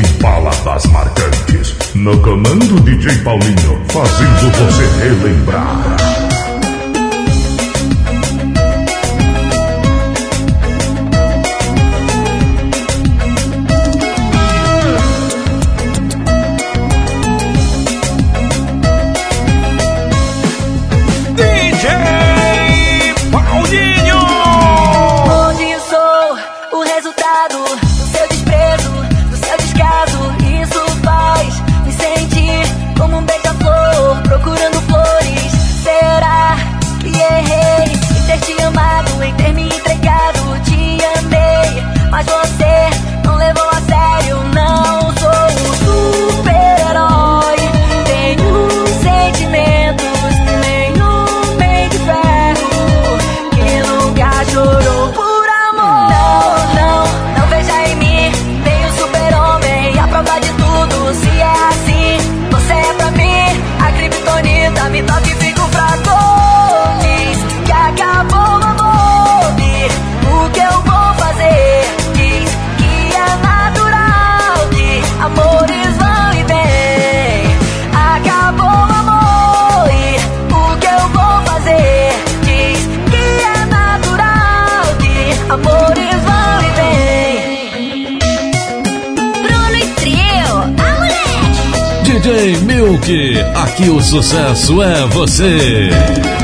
e baladas marcantes. No comando DJ Paulinho, fazendo você relembrar. sucesso é você.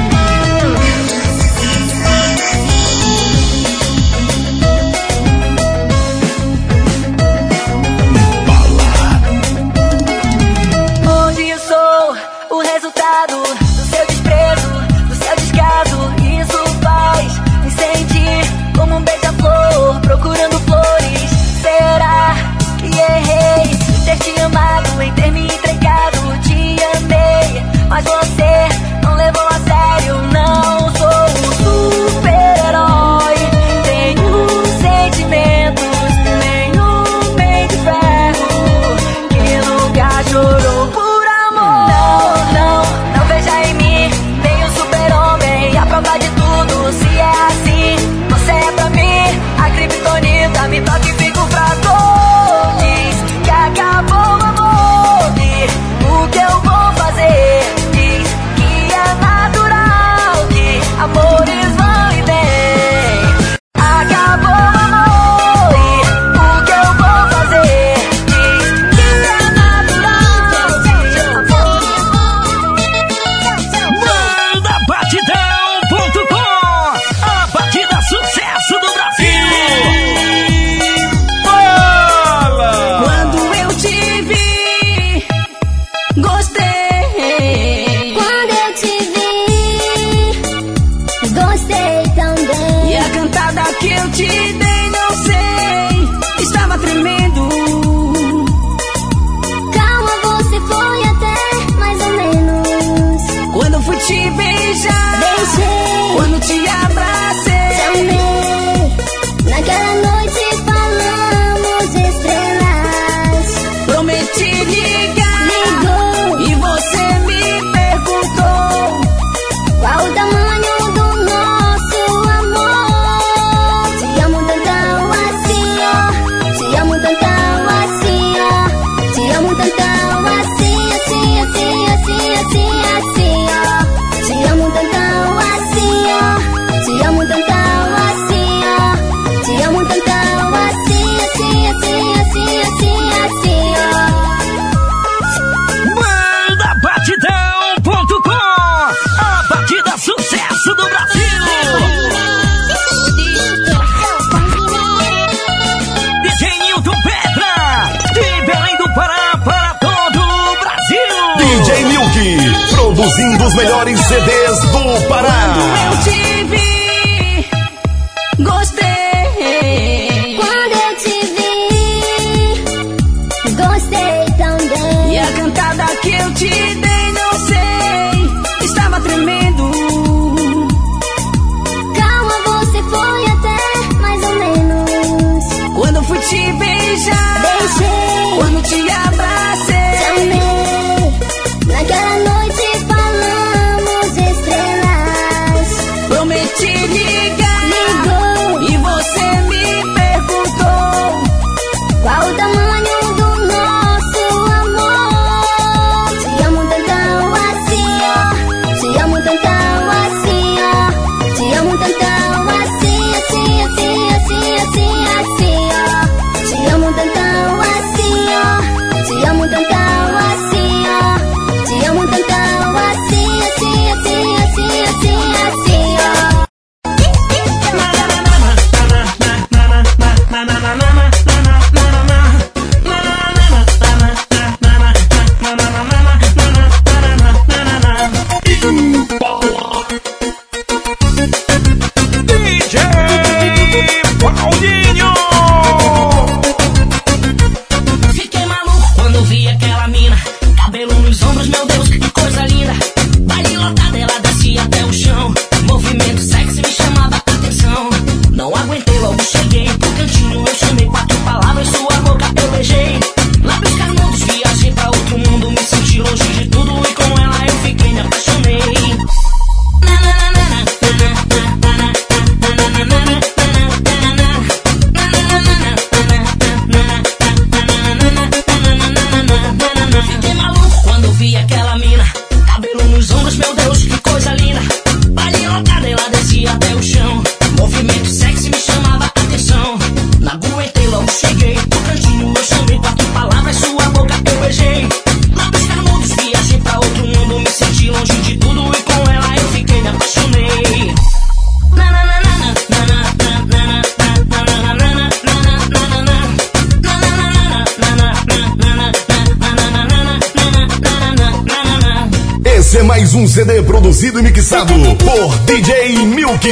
Por DJ Milk.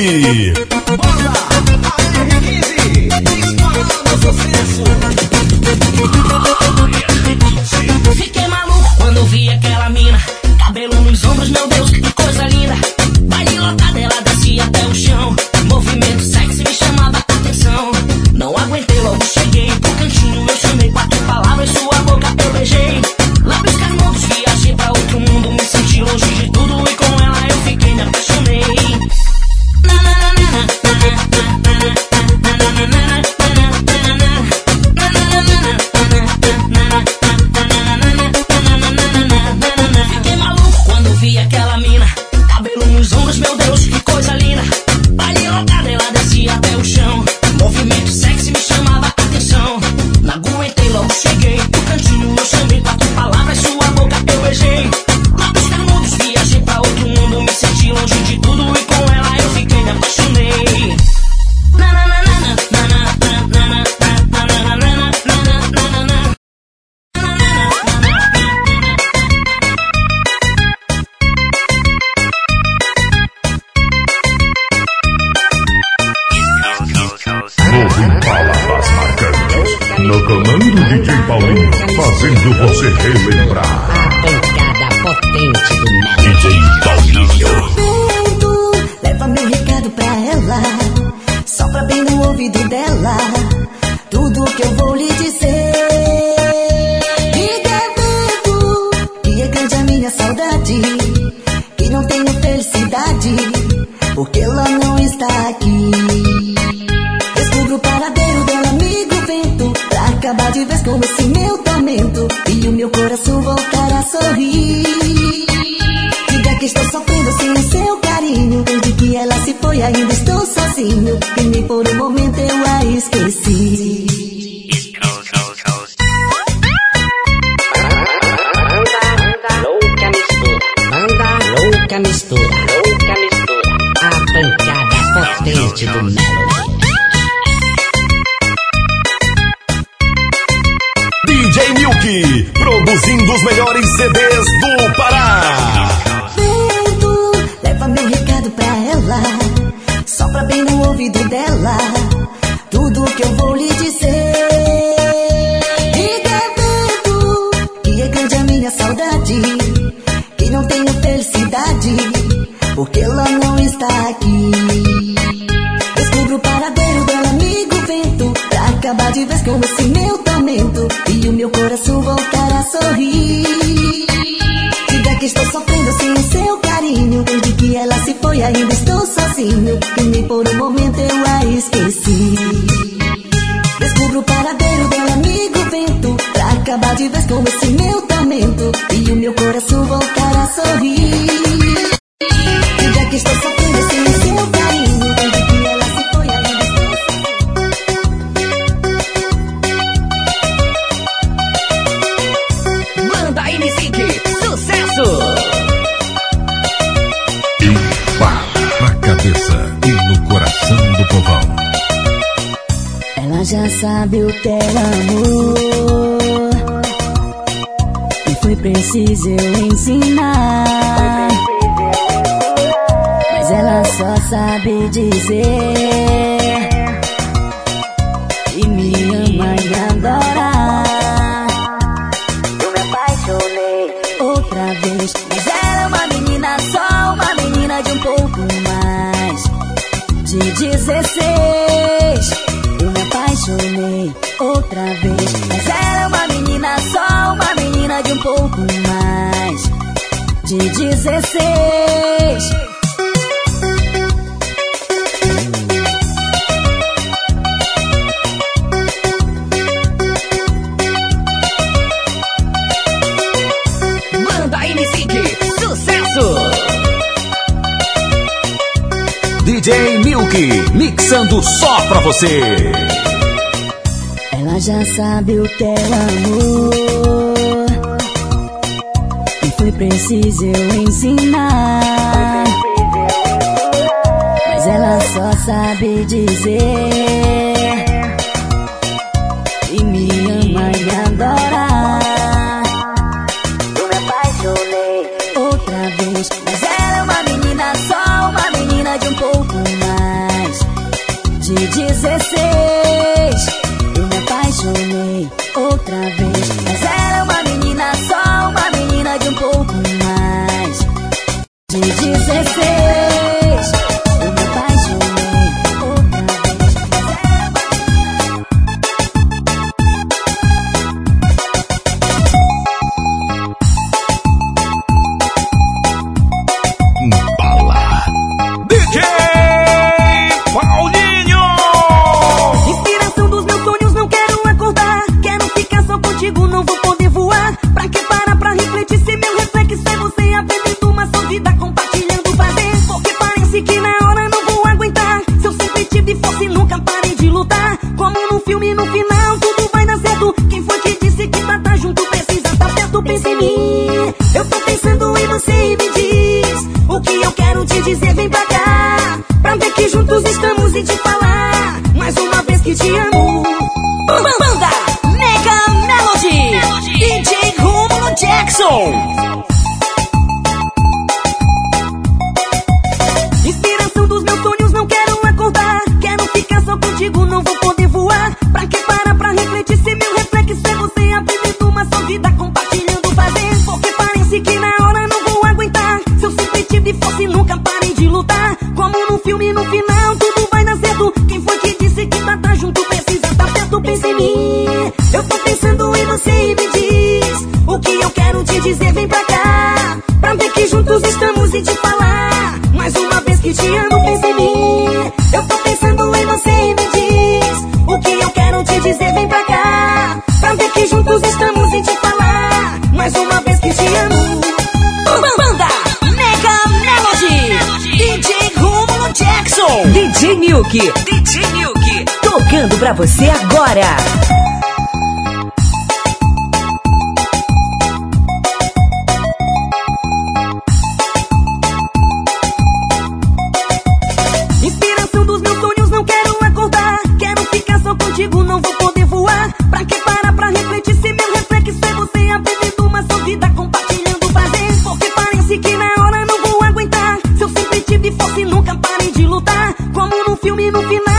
Fiquei maluco quando vi aquela mina. Cabelo nos ombros, meu Deus, que coisa linda. Baile lotado, ela descia até o chão. Momento eu a esqueci. Banda louca mistura. Banda louca mistura. Louca mistura. A pancada potente do Melo. DJ Milk, produzindo os melhores CDs do Pará. Sopra bem no ouvido dela. Tudo que eu vou lhe dizer. Diga vento, que é grande a minha saudade. Que não tenho felicidade. Porque ela não está aqui. Descubro o paradeiro dela, amigo vento. Pra acabar de vez com esse meu tormento. E o meu coração voltar a sorrir. Diga que estou sofrendo sem o seu carinho. Desde que ela foi, ainda estou sozinho. E nem por um momento eu a esqueci. Descubro o paradeiro dela, amigo vento. Pra acabar de vez com esse meu tormento. E o meu coração voltar a sorrir. Já sabe o é amor. E foi preciso eu ensinar. Mas ela só sabe dizer. 16. Banda Inicique, sucesso! DJ Milk, mixando só pra você. Ela já sabe o teu é amor Preciso eu ensinar. Mas ela só sabe dizer e me ama e adora. Eu me apaixonei outra vez, mas ela é uma menina só, uma menina de um pouco mais de 16. DJ Nuke. Tocando pra você agora. no final.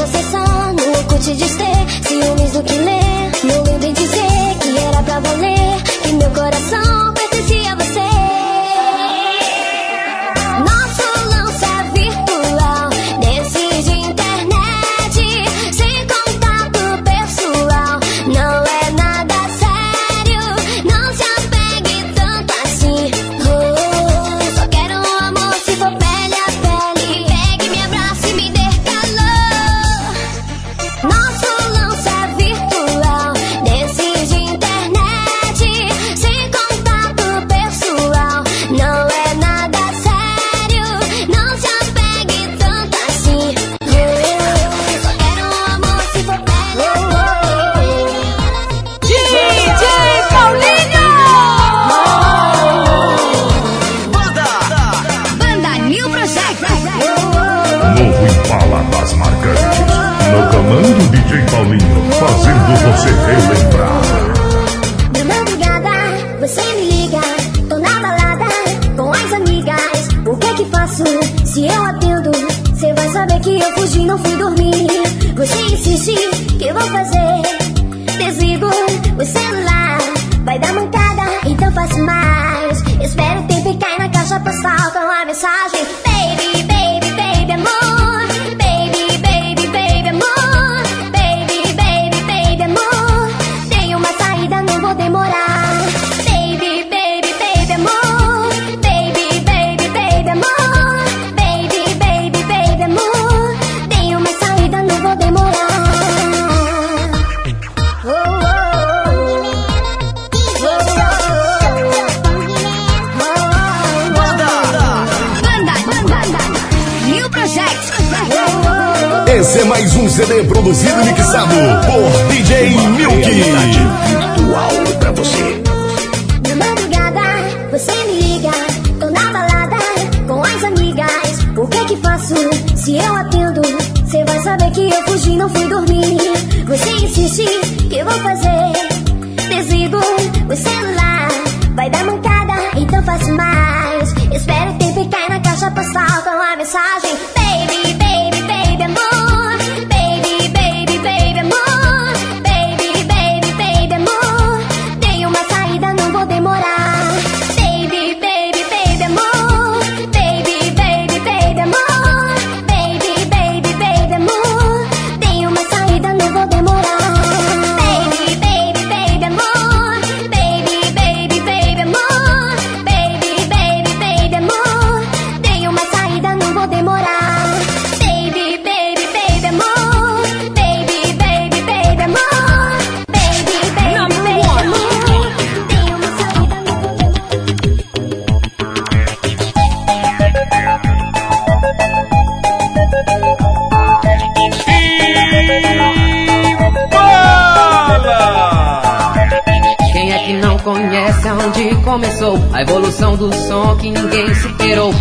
Você só lá no de CD produzido e mixado por DJ Milk. Virtual pra você. De madrugada, você me liga, tô na balada com as amigas. O que que faço se eu atendo? Você vai saber que eu fugi, não fui dormir. Você insiste, que vou fazer? Desligo o celular, vai dar mancada, então faço mais. Espero o tempo e cai na caixa postal com a mensagem: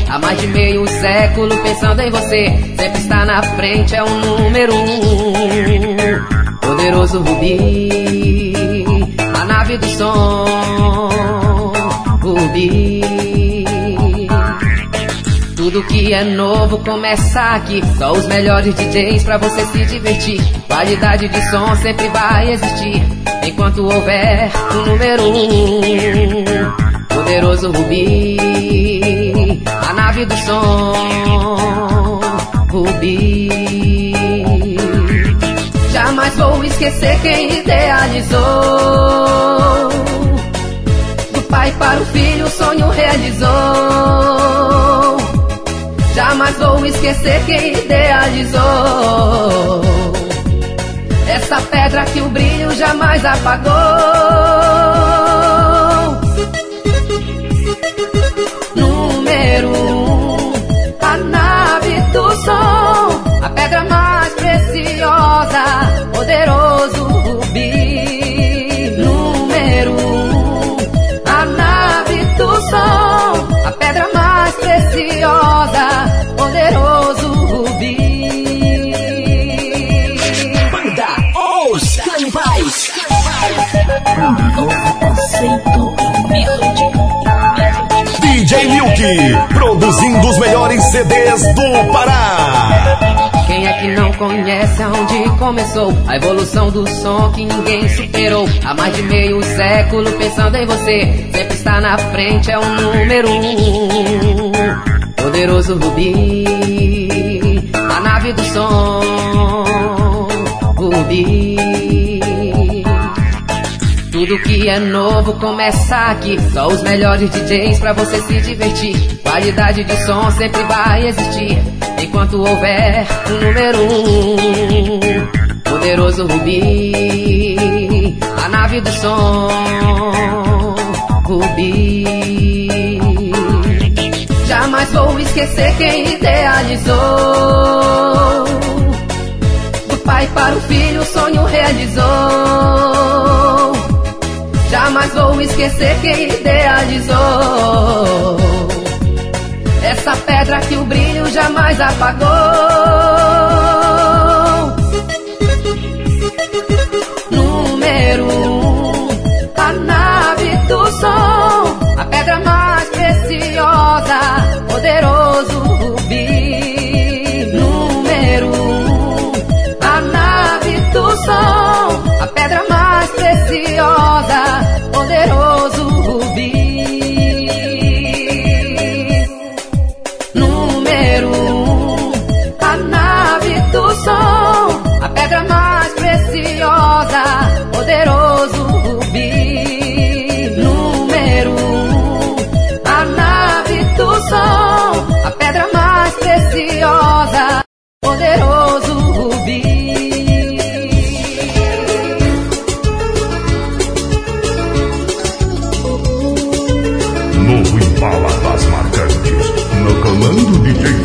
Há mais de meio século pensando em você, sempre está na frente, é o número um. Poderoso Rubi, a nave do som, Rubi. Tudo que é novo começa aqui. Só os melhores DJs pra você se divertir. Qualidade de som sempre vai existir. Enquanto houver o número um. Poderoso Rubi. Do som. Rubi. Jamais vou esquecer quem idealizou. Do pai para o filho, o sonho realizou. Jamais vou esquecer quem idealizou. Essa pedra que o brilho jamais apagou. Número poderoso rubi. Número um, a nave do som, a pedra mais preciosa, poderoso rubi. Banda Os Canibais. DJ Milk, produzindo os melhores CDs do Pará. Quem é que não conhece aonde começou a evolução do som que ninguém superou? Há mais de meio século pensando em você, sempre está na frente, é o número um. Poderoso Rubi, a nave do som, Rubi. Tudo que é novo começa aqui. Só os melhores DJs pra você se divertir. Qualidade de som sempre vai existir. Enquanto houver o número um. Poderoso Rubi. A nave do som. Rubi. Jamais vou esquecer quem idealizou. Do pai para o filho, o sonho realizou. Jamais vou esquecer quem idealizou. Essa pedra que o brilho jamais apagou.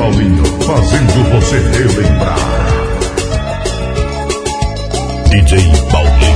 Paulinho, fazendo você relembrar. DJ Paulinho.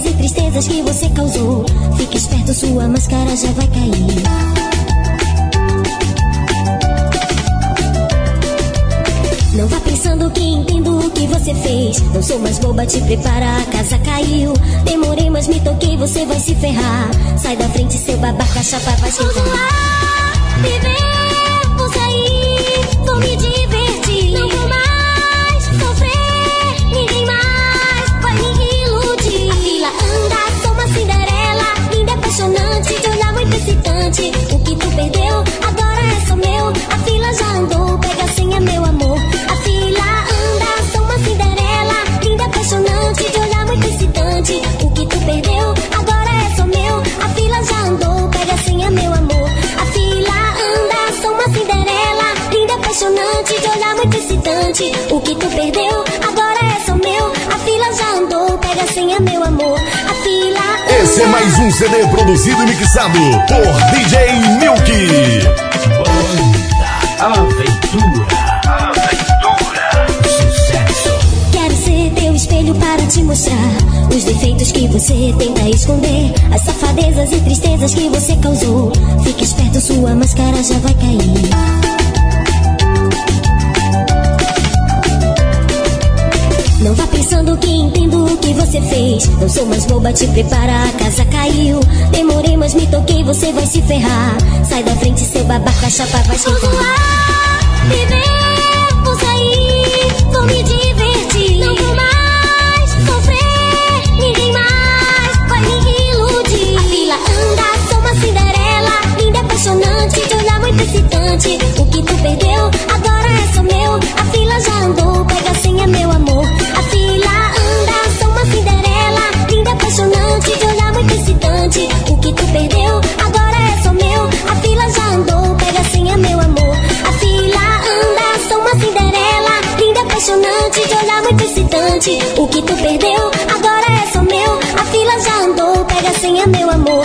Safadezas e tristezas que você causou. Fique esperto, sua máscara já vai cair. Não vá pensando que entendo o que você fez. Não sou mais boba, te prepara, a casa caiu. Demorei, mas me toquei, você vai se ferrar. Sai da frente, seu babaca, chapa vai esquentar. Vou excitante. O que tu perdeu, agora é só meu. A fila já andou, pega a senha, meu amor. A fila anda, sou uma Cinderela, linda, apaixonante, de olhar muito excitante. O que tu perdeu, agora é só meu. A fila já andou, pega a senha, meu amor. A fila anda, sou uma Cinderela, linda, apaixonante, de olhar muito excitante. O que tu perdeu, agora é só meu. A fila já andou, pega a senha, meu amor. A fila é mais um CD produzido e mixado por DJ Milk. Aventura. Sucesso. Quero ser teu espelho para te mostrar os defeitos que você tenta esconder, as safadezas e tristezas que você causou. Fique esperto, sua máscara já vai cair. Não vá pensando que entendo o que você fez. Não sou mais boba, te prepara, a casa caiu. Demorei, mas me toquei, você vai se ferrar. Sai da frente, seu babaca, a chapa vai esquentar. Vou zoar, beber, vou sair, vou me divertir. Não vou mais sofrer, ninguém mais vai me iludir. A fila anda, sou uma Cinderela, linda, apaixonante, de olhar muito excitante. O que tu perdeu, agora é só meu. A fila já andou, pega a senha, meu amor. distante, de olhar muito excitante. O que tu perdeu agora é só meu. A fila já andou, pega a senha, é meu amor. A fila anda, sou uma cinderela. Linda, apaixonante, de olhar muito excitante. O que tu perdeu agora é só meu. A fila já andou, pega a senha, é meu amor.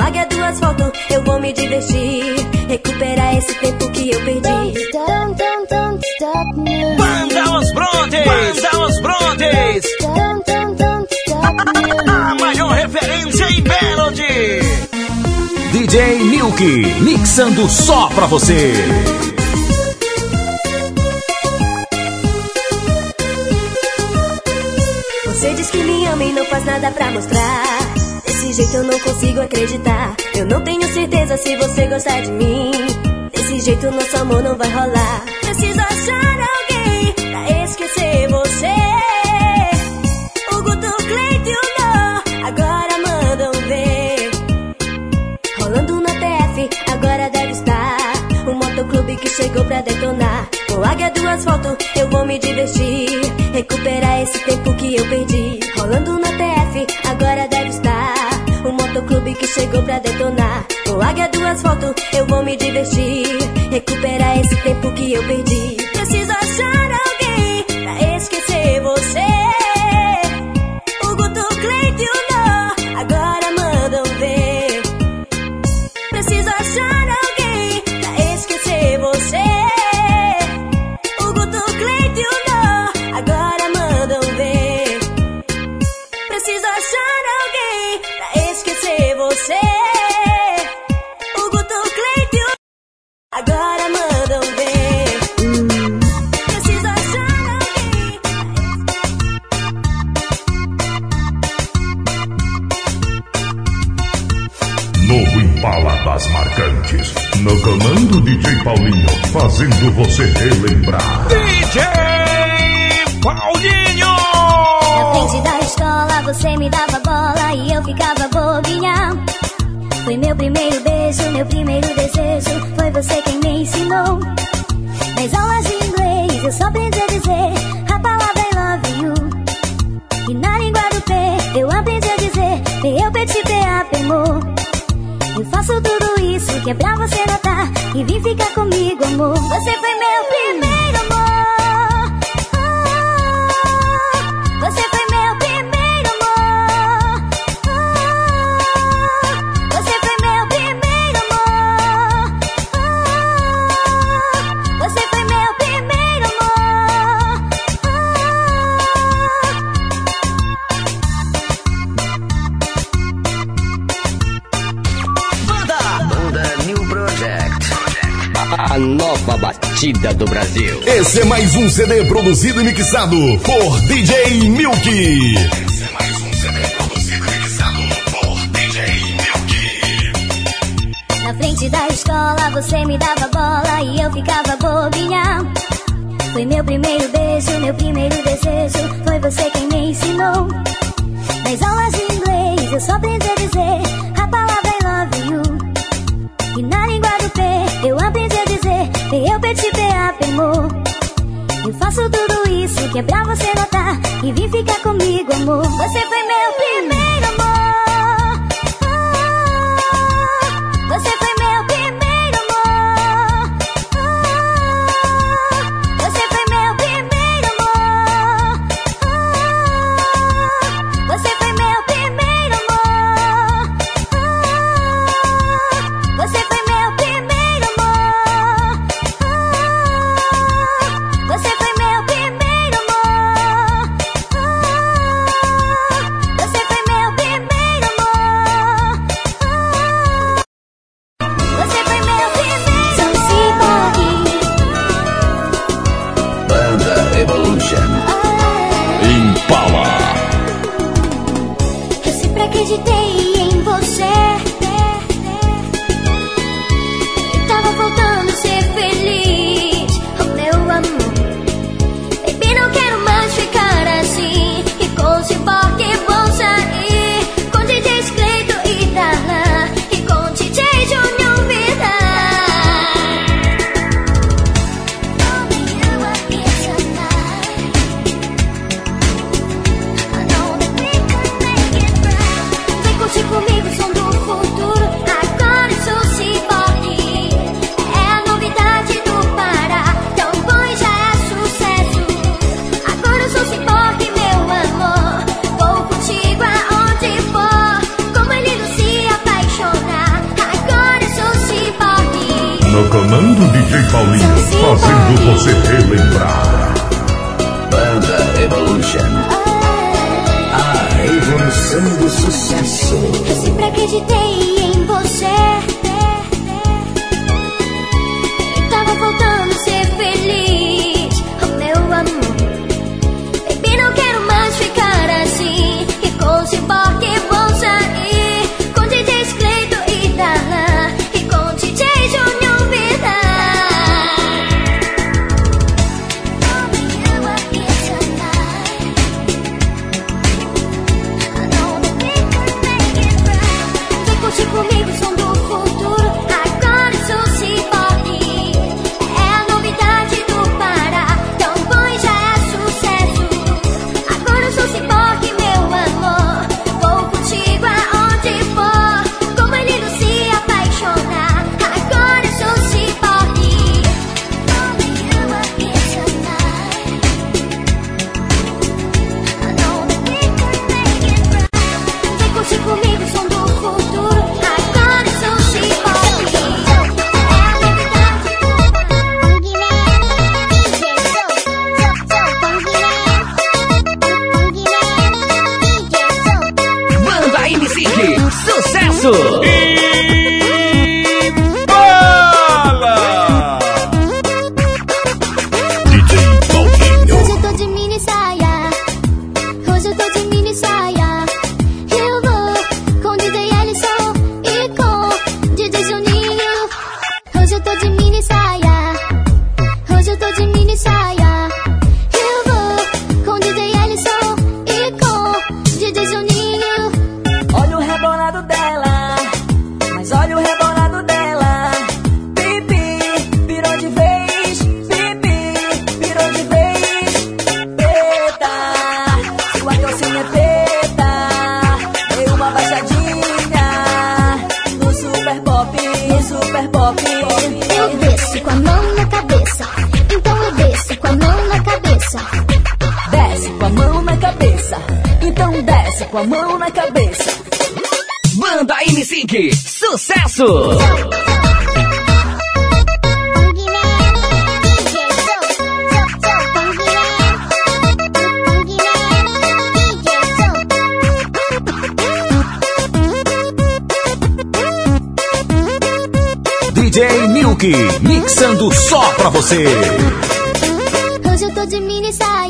águia do asfalto, eu vou me divertir. Recuperar esse tempo que eu perdi. Don't, don't, don't stop me. Banda Os Brontes! Banda Os Brontes! Don't, don't, don't stop me. A maior referência em Melody. DJ Milk, mixando só pra você. Você diz que me ama e não faz nada pra mostrar jeito eu não consigo acreditar. Eu não tenho certeza se você gostar de mim. Desse jeito nosso amor não vai rolar. Preciso achar alguém pra esquecer você. O Guto, o Cleito e o Nó agora mandam ver. Rolando na TF, agora deve estar. O motoclube que chegou pra detonar. Com águia do asfalto, eu vou me divertir. Recuperar esse tempo que eu perdi. Que chegou pra detonar. O águia do asfalto, eu vou me divertir. Recuperar esse tempo que eu perdi. No comando DJ Paulinho, fazendo você relembrar. DJ Paulinho! Na frente da escola você me dava bola e eu ficava bobinha. Foi meu primeiro beijo, meu primeiro desejo. Foi você quem me ensinou. Nas aulas de inglês eu só aprendi a dizer a palavra I love you. E na língua do P eu aprendi a dizer eu petit amor. Eu faço tudo isso que é pra você notar e vim ficar comigo, amor. Você foi meu primeiro batida do Brasil. Esse é mais um CD produzido e mixado por DJ Milk. Esse é mais um CD produzido e mixado por DJ Milk. Na frente da escola você me dava bola e eu ficava bobinha. Foi meu primeiro beijo, meu primeiro desejo. Foi você quem me ensinou. Nas aulas de inglês eu só aprendi a dizer dizer eu petit amor. Eu faço tudo isso que é pra você notar e vim ficar comigo, amor. Você foi meu primeiro amor. Eu desço com a mão na cabeça. Então eu desço com a mão na cabeça. Desce com a mão na cabeça. Então desce com a mão na cabeça. Banda M5, sucesso! Mixando só pra você. Hoje eu tô de mini saia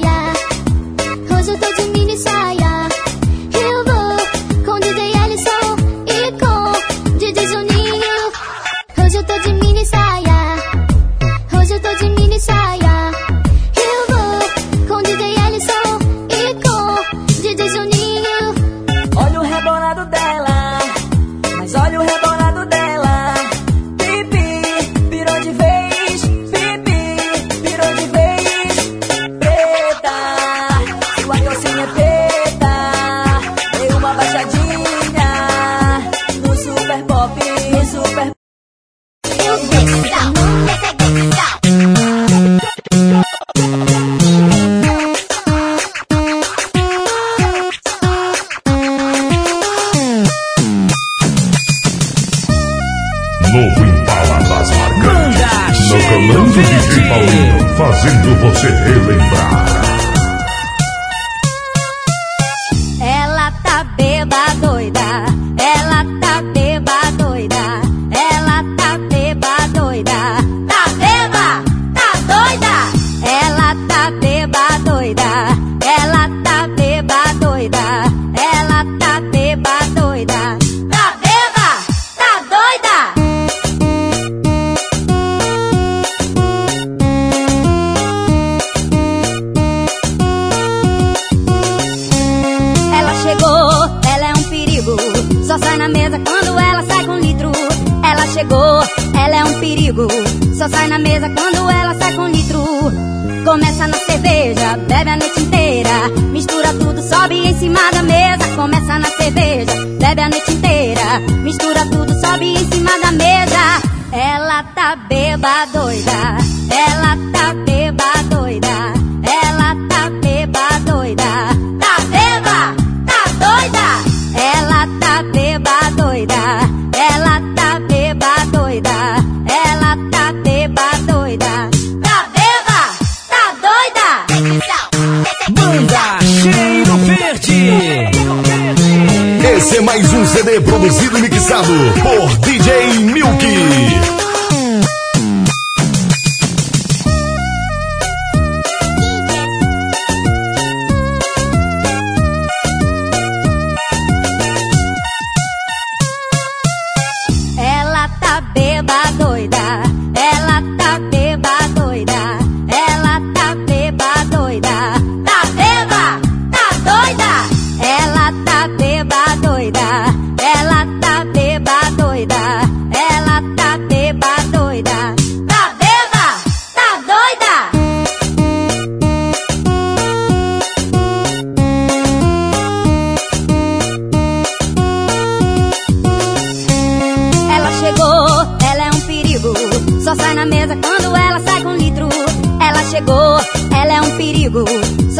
beba doida, ela tá beba doida, ela tá beba doida, tá beba, tá doida, ela tá beba doida, ela tá beba doida, ela tá beba doida, tá beba, tá doida. Banda Cheiro Verde. Esse é mais um CD produzido e mixado por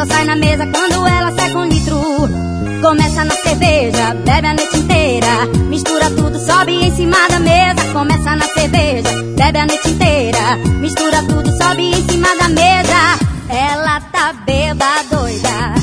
Só sai na mesa quando ela sai com litro. Começa na cerveja, bebe a noite inteira. Mistura tudo, sobe em cima da mesa. Começa na cerveja, bebe a noite inteira. Mistura tudo, sobe em cima da mesa. Ela tá beba doida.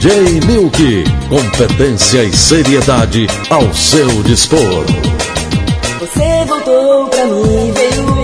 DJ Milk. Competência e seriedade ao seu dispor. Você voltou pra mim, veio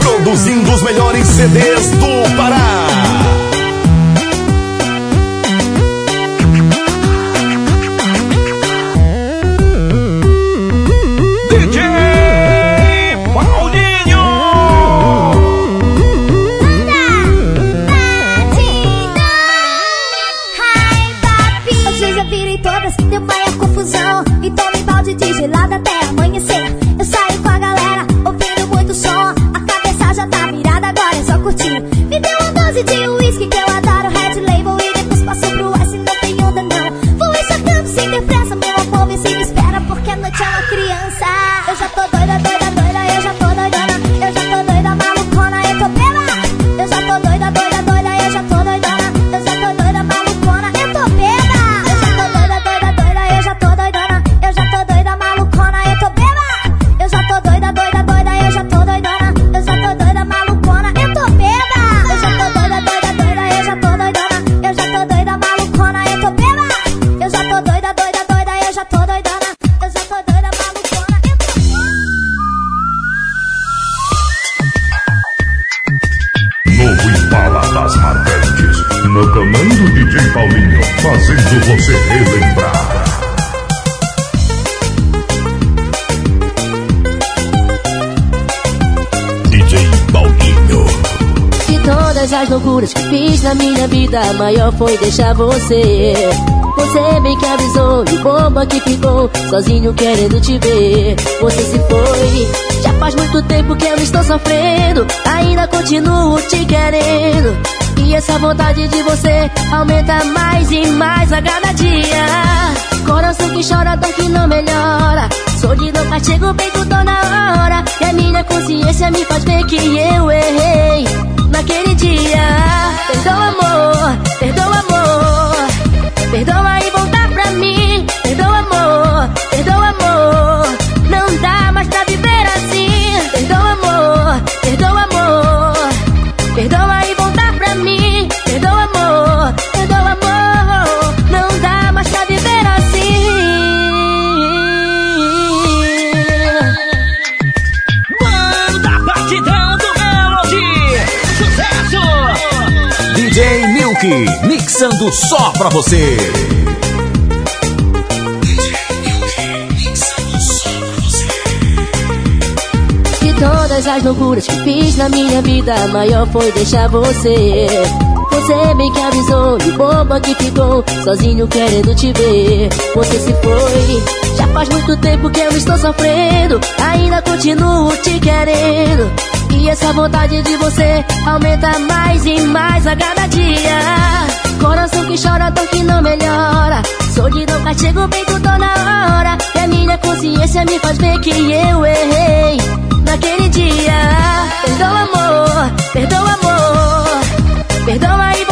produzindo os melhores CDs do Pará. pra você. Você bem que avisou, e boba que ficou, sozinho querendo te ver. Você se foi, já faz muito tempo que eu estou sofrendo, ainda continuo te querendo. E essa vontade de você aumenta mais e mais a cada dia. Coração que chora, dor que não melhora. Sou de louca, chego bem tudo na hora. E a minha consciência me faz ver que eu errei naquele dia. Perdoa, amor, perdoa, amor. Perdoa e mixando só pra você. Que todas as loucuras que fiz na minha vida, a maior foi deixar você. Você bem que avisou, e boba que ficou, sozinho querendo te ver. Você se foi, já faz muito tempo que eu estou sofrendo, ainda continuo te querendo. E essa vontade de você aumenta mais e mais a cada dia. Coração que chora, tão que não melhora. Solidão castigo, bem que na hora. E a minha consciência me faz ver que eu errei. Naquele dia Perdoa amor, perdoa amor. Perdoa e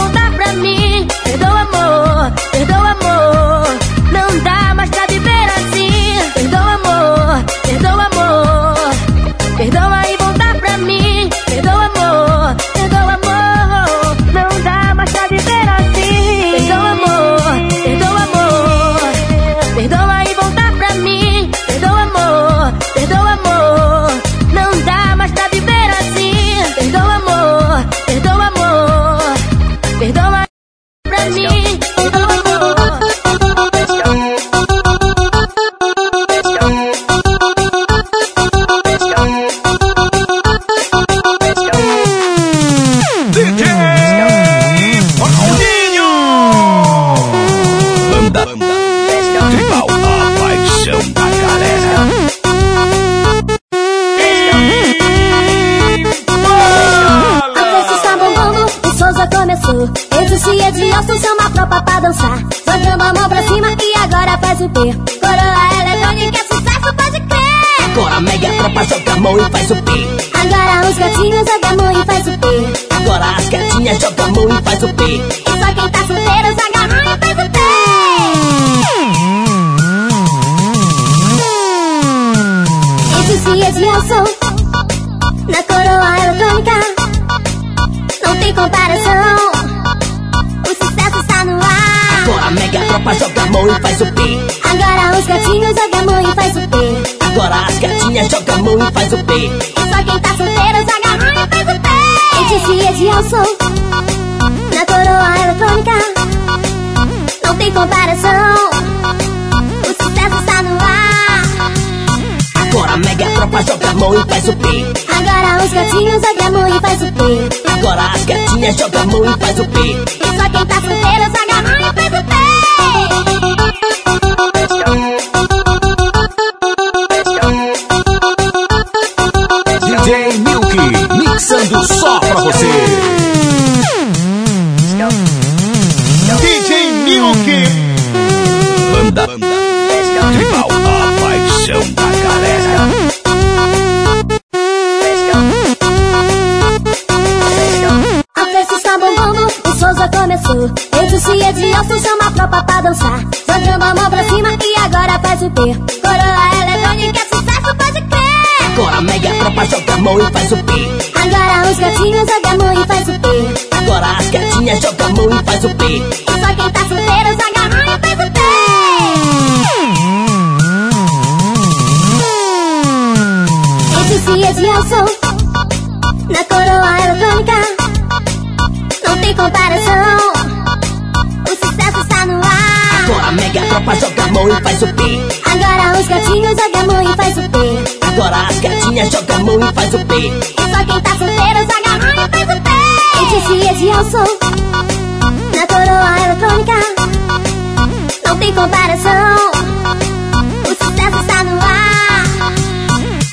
novinha, joga a mão e faz o pé. Só quem tá solteiro joga a mão e faz o pé. Esse dia de ao som, na coroa eletrônica, não tem comparação. O sucesso está no ar.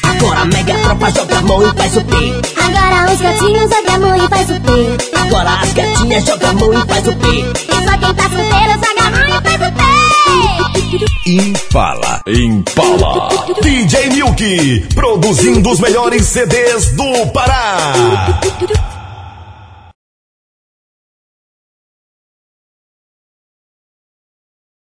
Agora a mega tropa joga a mão e faz o pé. Agora os gatinhos jogam a mão e faz o pé. Agora as gatinhas jogam a mão e faz o pé. Só quem tá solteiro Impala. Impala. DJ Milk, produzindo os melhores CDs do Pará.